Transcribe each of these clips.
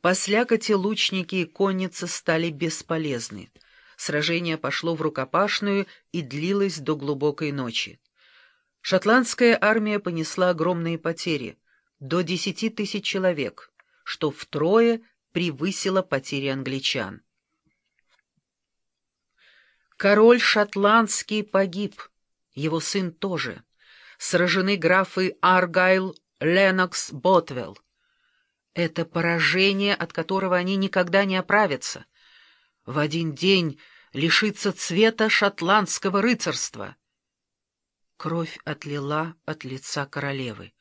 По слякоти лучники и конницы стали бесполезны. Сражение пошло в рукопашную и длилось до глубокой ночи. Шотландская армия понесла огромные потери — до десяти тысяч человек, что втрое превысило потери англичан. Король шотландский погиб, его сын тоже. Сражены графы Аргайл, Ленокс, Ботвелл. Это поражение, от которого они никогда не оправятся. В один день лишится цвета шотландского рыцарства. Кровь отлила от лица королевы.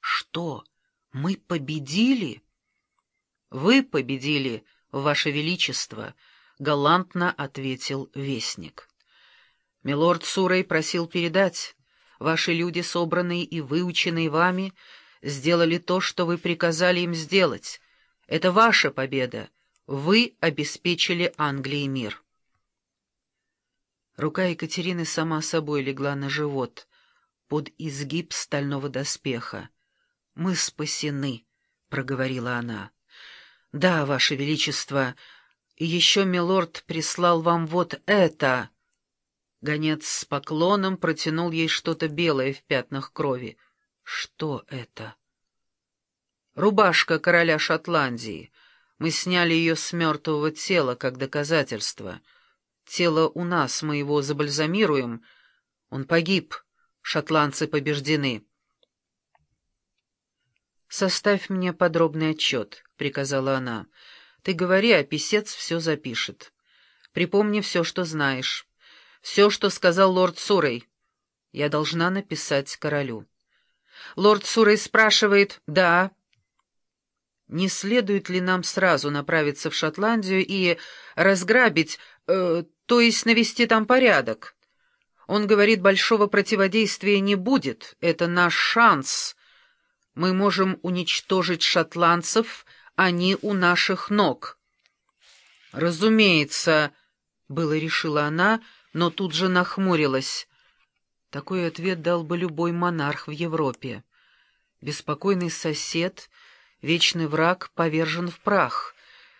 Что, мы победили? Вы победили, ваше величество, — галантно ответил вестник. Милорд Сурей просил передать. Ваши люди, собранные и выученные вами, — сделали то, что вы приказали им сделать. Это ваша победа. Вы обеспечили Англии мир. Рука Екатерины сама собой легла на живот, под изгиб стального доспеха. «Мы спасены», — проговорила она. «Да, Ваше Величество, еще милорд прислал вам вот это». Гонец с поклоном протянул ей что-то белое в пятнах крови. Что это? Рубашка короля Шотландии. Мы сняли ее с мертвого тела, как доказательство. Тело у нас, мы его забальзамируем. Он погиб. Шотландцы побеждены. «Составь мне подробный отчет», — приказала она. «Ты говори, а писец все запишет. Припомни все, что знаешь. Все, что сказал лорд Сурей. Я должна написать королю». Лорд Сурей спрашивает «Да». Не следует ли нам сразу направиться в Шотландию и разграбить, э, то есть навести там порядок? Он говорит, большого противодействия не будет, это наш шанс. Мы можем уничтожить шотландцев, они у наших ног. Разумеется, было решила она, но тут же нахмурилась. Такой ответ дал бы любой монарх в Европе. Беспокойный сосед, вечный враг повержен в прах.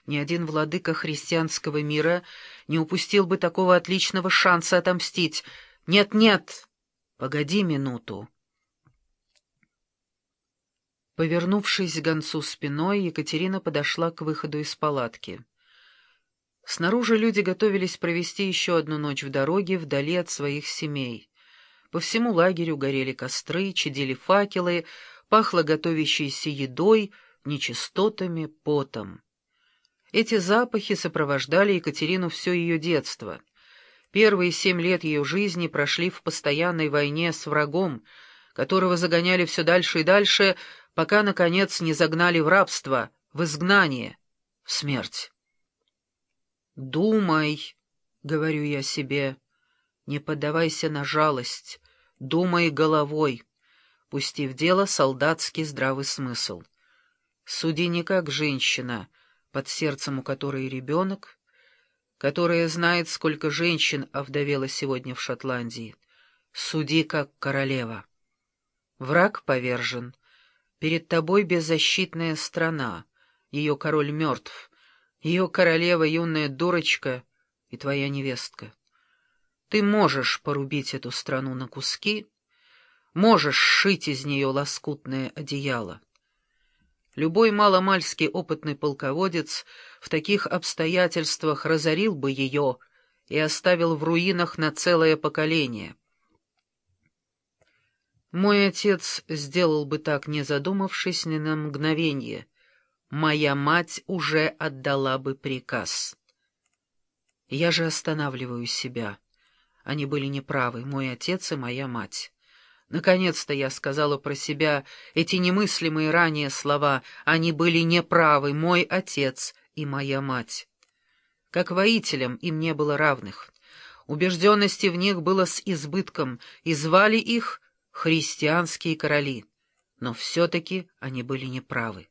Ни один владыка христианского мира не упустил бы такого отличного шанса отомстить. Нет-нет, погоди минуту. Повернувшись к гонцу спиной, Екатерина подошла к выходу из палатки. Снаружи люди готовились провести еще одну ночь в дороге вдали от своих семей. По всему лагерю горели костры, чадили факелы, пахло готовящейся едой, нечистотами, потом. Эти запахи сопровождали Екатерину все ее детство. Первые семь лет ее жизни прошли в постоянной войне с врагом, которого загоняли все дальше и дальше, пока, наконец, не загнали в рабство, в изгнание, в смерть. «Думай», — говорю я себе, — «не поддавайся на жалость, Думай головой, пусти в дело солдатский здравый смысл. Суди не как женщина, под сердцем у которой ребенок, которая знает, сколько женщин овдовело сегодня в Шотландии. Суди как королева. Враг повержен. Перед тобой беззащитная страна. Ее король мертв. Ее королева — юная дурочка и твоя невестка. Ты можешь порубить эту страну на куски, можешь сшить из нее лоскутное одеяло. Любой маломальский опытный полководец в таких обстоятельствах разорил бы ее и оставил в руинах на целое поколение. Мой отец сделал бы так, не задумавшись ни на мгновение. Моя мать уже отдала бы приказ. Я же останавливаю себя. Они были неправы, мой отец и моя мать. Наконец-то я сказала про себя эти немыслимые ранее слова. Они были неправы, мой отец и моя мать. Как воителям им не было равных. Убежденности в них было с избытком, и звали их христианские короли. Но все-таки они были неправы.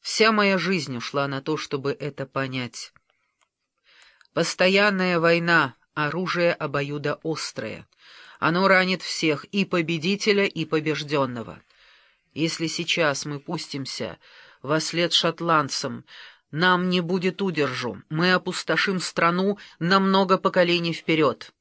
Вся моя жизнь ушла на то, чтобы это понять. Постоянная война, Оружие обоюдоострое. Оно ранит всех, и победителя, и побежденного. Если сейчас мы пустимся вослед шотландцам. Нам не будет удержу, мы опустошим страну на много поколений вперед.